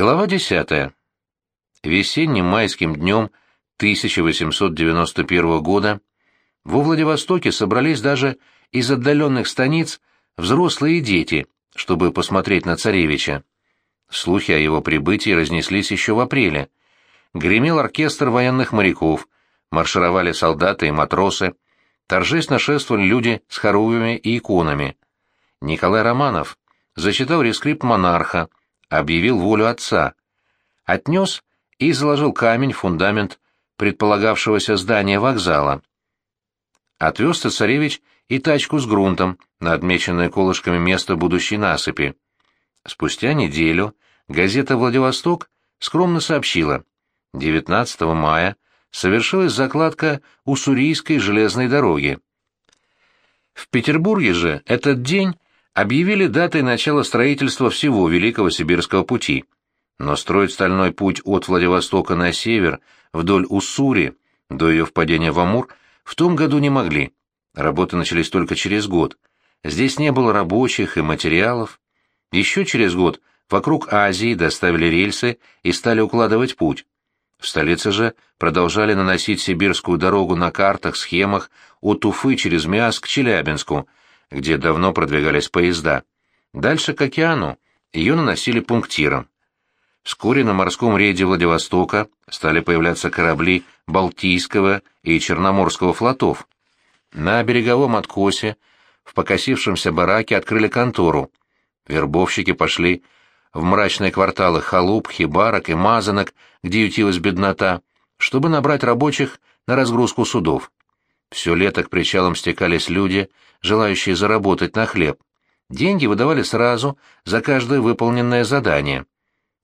Глава 10. Весенним майским днем 1891 года во Владивостоке собрались даже из отдаленных станиц взрослые дети, чтобы посмотреть на царевича. Слухи о его прибытии разнеслись еще в апреле. Гремел оркестр военных моряков, маршировали солдаты и матросы, торжественно шествовали люди с хоругвями и иконами. Николай Романов зачитал рескрипт монарха, объявил волю отца, отнес и заложил камень в фундамент предполагавшегося здания вокзала. Отвез царевич и тачку с грунтом на отмеченное колышками место будущей насыпи. Спустя неделю газета «Владивосток» скромно сообщила, 19 мая совершилась закладка Уссурийской железной дороги. В Петербурге же этот день объявили датой начала строительства всего Великого Сибирского пути. Но строить стальной путь от Владивостока на север, вдоль Уссури, до ее впадения в Амур, в том году не могли. Работы начались только через год. Здесь не было рабочих и материалов. Еще через год вокруг Азии доставили рельсы и стали укладывать путь. В столице же продолжали наносить сибирскую дорогу на картах, схемах от Уфы через Миаск к Челябинску – где давно продвигались поезда. Дальше к океану ее наносили пунктиром. Вскоре на морском рейде Владивостока стали появляться корабли Балтийского и Черноморского флотов. На береговом откосе в покосившемся бараке открыли контору. Вербовщики пошли в мрачные кварталы халуп, хибарок и мазанок, где ютилась беднота, чтобы набрать рабочих на разгрузку судов. Все лето к причалам стекались люди, желающие заработать на хлеб. Деньги выдавали сразу за каждое выполненное задание.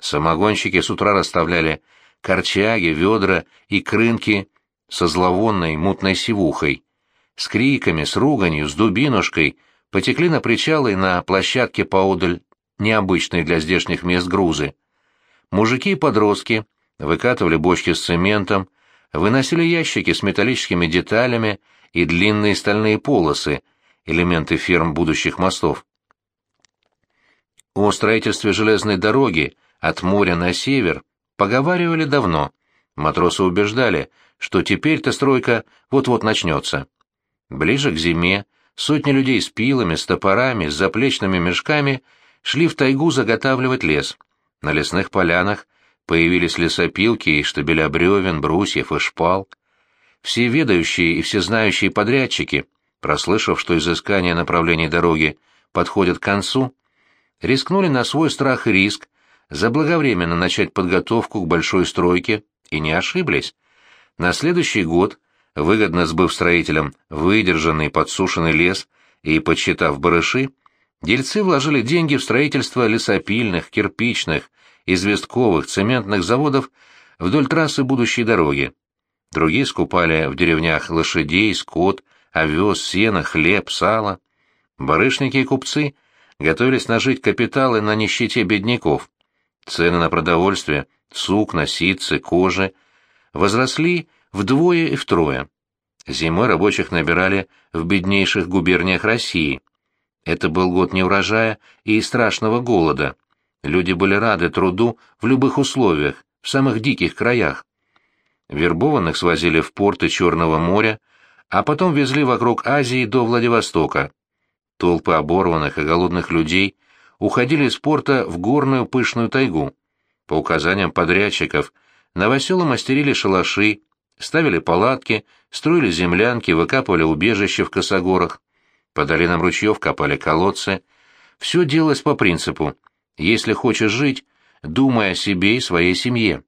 Самогонщики с утра расставляли корчаги, ведра и крынки со зловонной мутной сивухой. С криками, с руганью, с дубинушкой потекли на причалы и на площадке поодаль необычные для здешних мест грузы. Мужики и подростки выкатывали бочки с цементом, выносили ящики с металлическими деталями и длинные стальные полосы, элементы ферм будущих мостов. О строительстве железной дороги от моря на север поговаривали давно. Матросы убеждали, что теперь-то стройка вот-вот начнется. Ближе к зиме сотни людей с пилами, с топорами, с заплечными мешками шли в тайгу заготавливать лес. На лесных полянах Появились лесопилки и штабеля бревен, брусьев и шпал. Все ведающие и всезнающие подрядчики, прослышав, что изыскание направлений дороги подходит к концу, рискнули на свой страх и риск заблаговременно начать подготовку к большой стройке и не ошиблись. На следующий год, выгодно сбыв строителям выдержанный подсушенный лес и подсчитав барыши, дельцы вложили деньги в строительство лесопильных, кирпичных, известковых цементных заводов вдоль трассы будущей дороги. Другие скупали в деревнях лошадей, скот, овес, сено, хлеб, сало. Барышники и купцы готовились нажить капиталы на нищете бедняков. Цены на продовольствие, сукна, ситцы, кожи возросли вдвое и втрое. Зимой рабочих набирали в беднейших губерниях России. Это был год неурожая и страшного голода. Люди были рады труду в любых условиях, в самых диких краях. Вербованных свозили в порты Черного моря, а потом везли вокруг Азии до Владивостока. Толпы оборванных и голодных людей уходили из порта в горную пышную тайгу. По указаниям подрядчиков, новоселы мастерили шалаши, ставили палатки, строили землянки, выкапывали убежища в косогорах. По долинам ручьев копали колодцы. Все делалось по принципу если хочешь жить, думай о себе и своей семье.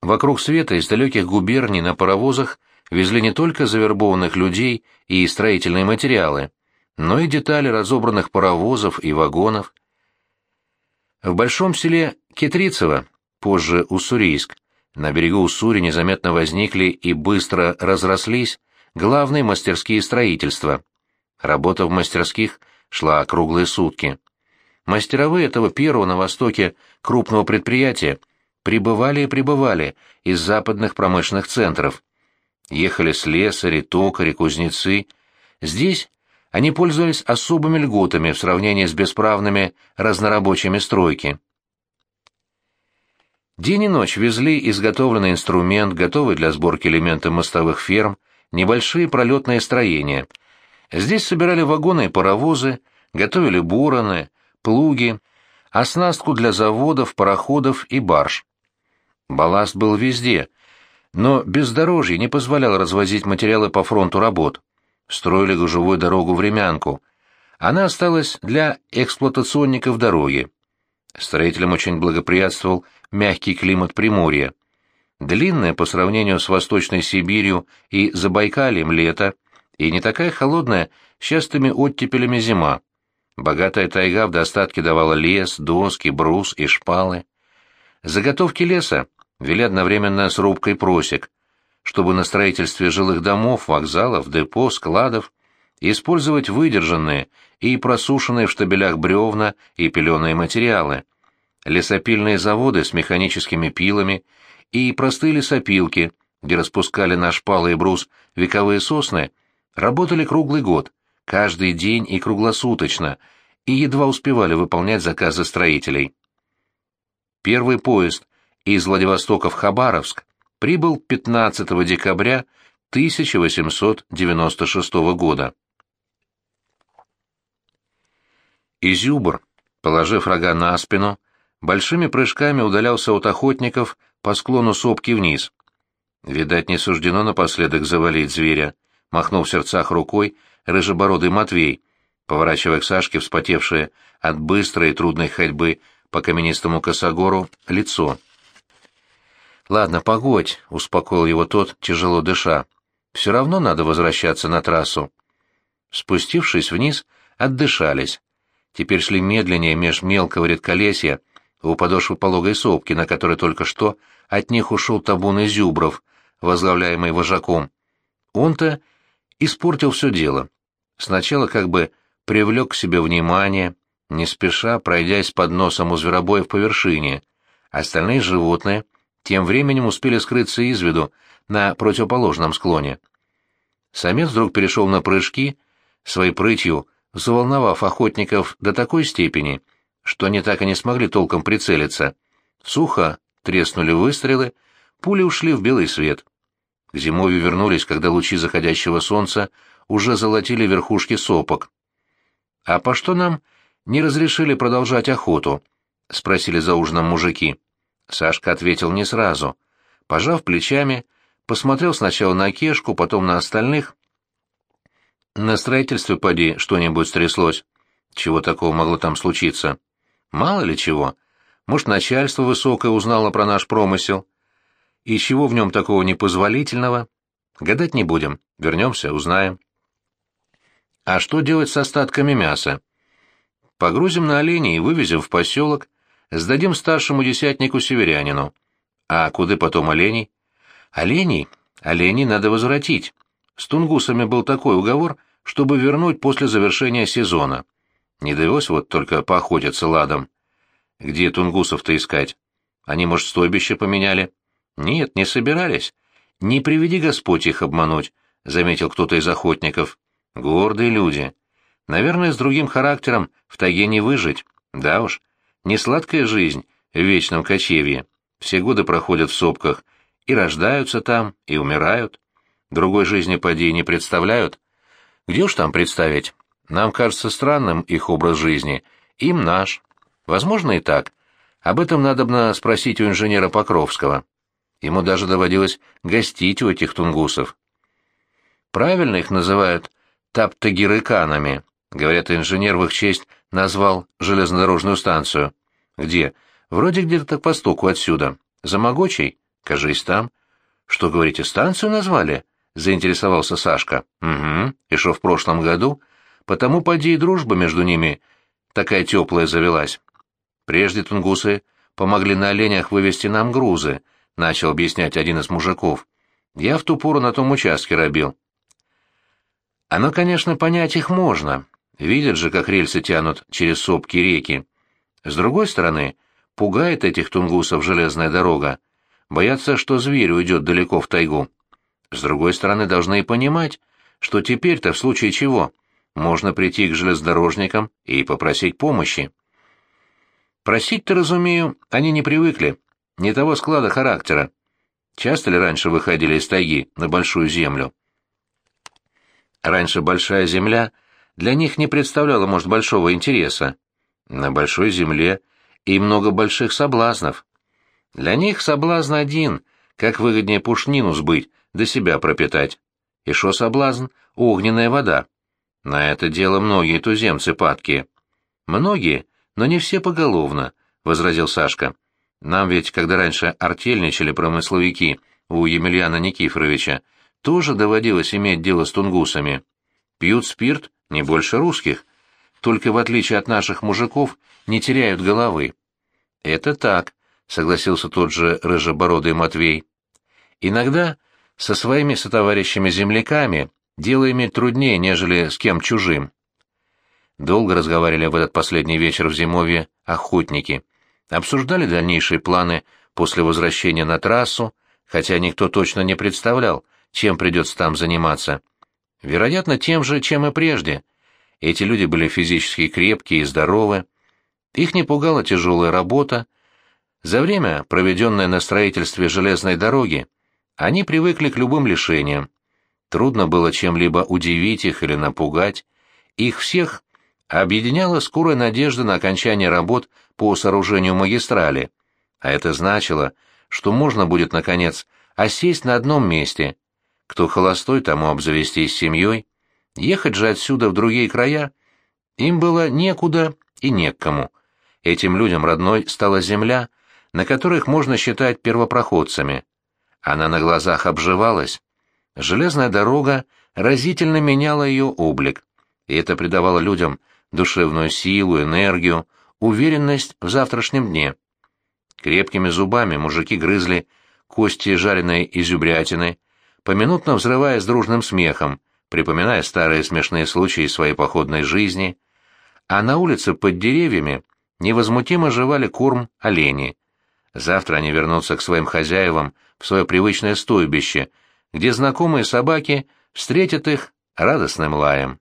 Вокруг света из далеких губерний на паровозах везли не только завербованных людей и строительные материалы, но и детали разобранных паровозов и вагонов. В большом селе Китрицево, позже Уссурийск, на берегу Уссури незаметно возникли и быстро разрослись главные мастерские строительства. Работа в мастерских шла круглые сутки. Мастеровые этого первого на Востоке крупного предприятия прибывали и прибывали из западных промышленных центров. Ехали слесари, токари, кузнецы. Здесь они пользовались особыми льготами в сравнении с бесправными разнорабочими стройки. День и ночь везли изготовленный инструмент, готовый для сборки элементов мостовых ферм, небольшие пролетные строения. Здесь собирали вагоны и паровозы, готовили буроны, плуги, оснастку для заводов, пароходов и барж. Балласт был везде, но бездорожье не позволяло развозить материалы по фронту работ. Строили гужевую дорогу в Ремянку. Она осталась для эксплуатационников дороги. Строителям очень благоприятствовал мягкий климат Приморья. Длинное по сравнению с Восточной Сибирью и Забайкальем лето, и не такая холодная с частыми оттепелями зима. Богатая тайга в достатке давала лес, доски, брус и шпалы. Заготовки леса вели одновременно с рубкой просек, чтобы на строительстве жилых домов, вокзалов, депо, складов использовать выдержанные и просушенные в штабелях бревна и пеленые материалы, лесопильные заводы с механическими пилами и простые лесопилки, где распускали на шпалы и брус вековые сосны, работали круглый год, каждый день и круглосуточно, и едва успевали выполнять заказы строителей. Первый поезд из Владивостока в Хабаровск прибыл 15 декабря 1896 года. Изюбр, положив рога на спину, большими прыжками удалялся от охотников по склону сопки вниз. Видать, не суждено напоследок завалить зверя, махнул в сердцах рукой рыжебородый Матвей, поворачивая к Сашке вспотевшее от быстрой и трудной ходьбы по каменистому косогору лицо. «Ладно, погодь», — успокоил его тот, тяжело дыша. «Все равно надо возвращаться на трассу». Спустившись вниз, отдышались. Теперь шли медленнее меж мелкого редколесья у подошвы пологой сопки, на которой только что от них ушел табун изюбров, возглавляемый вожаком. Он-то испортил все дело. Сначала как бы привлек к себе внимание, не спеша пройдясь под носом у зверобоев по вершине. Остальные животные тем временем успели скрыться из виду на противоположном склоне. Самец вдруг перешел на прыжки, своей прытью заволновав охотников до такой степени, что они так и не смогли толком прицелиться. Сухо треснули выстрелы, пули ушли в белый свет. К зимовью вернулись, когда лучи заходящего солнца уже золотили верхушки сопок. «А по что нам не разрешили продолжать охоту?» — спросили за ужином мужики. Сашка ответил не сразу. Пожав плечами, посмотрел сначала на Кешку, потом на остальных. На строительстве, поди, что-нибудь стряслось. Чего такого могло там случиться? Мало ли чего. Может, начальство высокое узнало про наш промысел. И чего в нем такого непозволительного? Гадать не будем. Вернемся, узнаем. А что делать с остатками мяса? Погрузим на оленей и вывезем в поселок, сдадим старшему десятнику-северянину. А куда потом оленей? Оленей? Оленей надо возвратить. С тунгусами был такой уговор, чтобы вернуть после завершения сезона. Не довелось вот только поохотиться ладом. Где тунгусов-то искать? Они, может, стойбище поменяли? Нет, не собирались. Не приведи Господь их обмануть, — заметил кто-то из охотников. Гордые люди. Наверное, с другим характером в тайге не выжить. Да уж, не сладкая жизнь в вечном кочевье. Все годы проходят в сопках, и рождаются там, и умирают. Другой жизни, поди, не представляют. Где уж там представить? Нам кажется странным их образ жизни, им наш. Возможно и так. Об этом надо спросить у инженера Покровского. Ему даже доводилось гостить у этих тунгусов. Правильно их называют таптагирыканами. Говорят, инженер в их честь назвал железнодорожную станцию. Где? Вроде где-то к востоку отсюда. За Могочей? Кажись, там. Что, говорите, станцию назвали? Заинтересовался Сашка. Угу. Что в прошлом году? Потому поди и дружба между ними такая теплая завелась. Прежде тунгусы помогли на оленях вывести нам грузы, начал объяснять один из мужиков. Я в ту пору на том участке робил. Оно, конечно, понять их можно, Видят же, как рельсы тянут через сопки реки. С другой стороны, пугает этих тунгусов железная дорога. Боятся, что зверь уйдет далеко в тайгу. С другой стороны, должны и понимать, что теперь-то в случае чего можно прийти к железнодорожникам и попросить помощи. Просить-то, разумею, они не привыкли. не того склада характера. Часто ли раньше выходили из тайги на большую землю? Раньше большая земля для них не представляла, может, большого интереса. На большой земле и много больших соблазнов. Для них соблазн один, как выгоднее пушнину сбыть, до да себя пропитать. И шо соблазн? Огненная вода. На это дело многие туземцы падкие. Многие, но не все поголовно, — возразил Сашка. Нам ведь, когда раньше артельничали промысловики у Емельяна Никифоровича, тоже доводилось иметь дело с тунгусами. Пьют спирт не больше русских, только в отличие от наших мужиков не теряют головы. Это так, согласился тот же рыжебородый Матвей. Иногда со своими сотоварищами-земляками дело иметь труднее, нежели с кем чужим. Долго разговаривали в этот последний вечер в зимовье охотники. Обсуждали дальнейшие планы после возвращения на трассу, хотя никто точно не представлял, чем придется там заниматься. Вероятно, тем же, чем и прежде. Эти люди были физически крепкие и здоровы. Их не пугала тяжелая работа. За время, проведенное на строительстве железной дороги, они привыкли к любым лишениям. Трудно было чем-либо удивить их или напугать. Их всех объединяла скорая надежда на окончание работ по сооружению магистрали, а это значило, что можно будет, наконец, осесть на одном месте. Кто холостой, тому обзавестись семьей. Ехать же отсюда в другие края им было некуда и не к кому. Этим людям родной стала земля, на которых можно считать первопроходцами. Она на глазах обживалась. Железная дорога разительно меняла ее облик, и это придавало людям душевную силу, энергию, уверенность в завтрашнем дне. Крепкими зубами мужики грызли кости жареной изюбрятины, поминутно взрываясь дружным смехом, припоминая старые смешные случаи своей походной жизни, а на улице под деревьями невозмутимо жевали корм олени. Завтра они вернутся к своим хозяевам в свое привычное стойбище, где знакомые собаки встретят их радостным лаем.